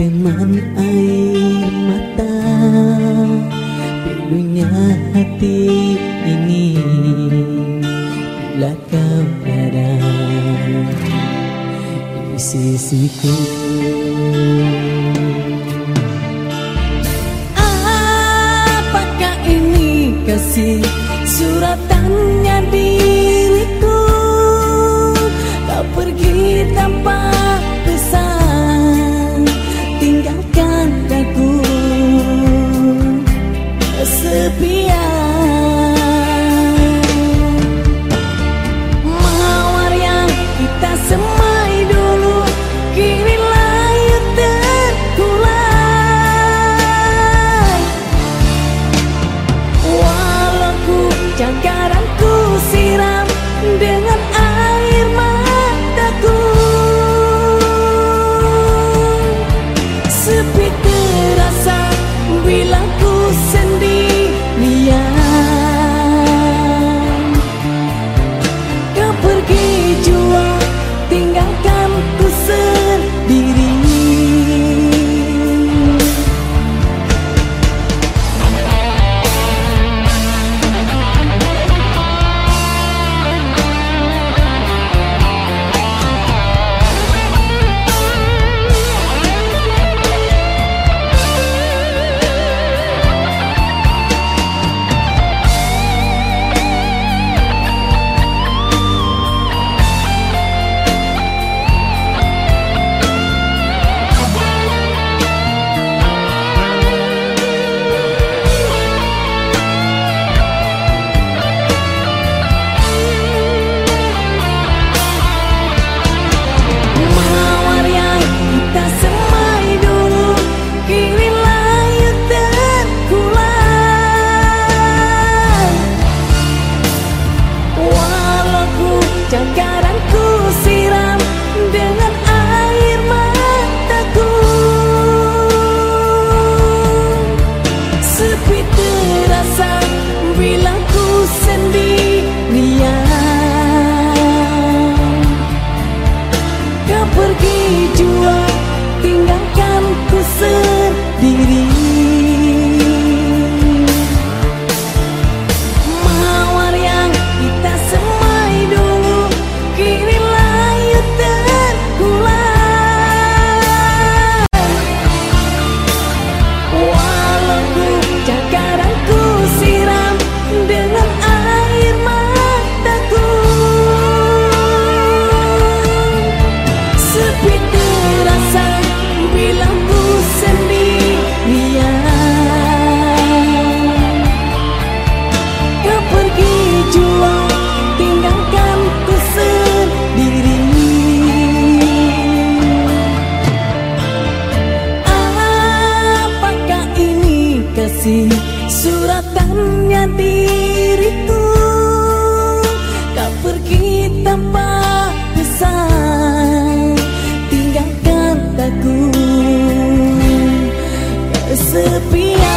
teman air mata Pilunya hati ini Bila kau berada Di sisiku suratannya diriku. Kau pergi tanpa pesan Tinggalkan aku. Kesepian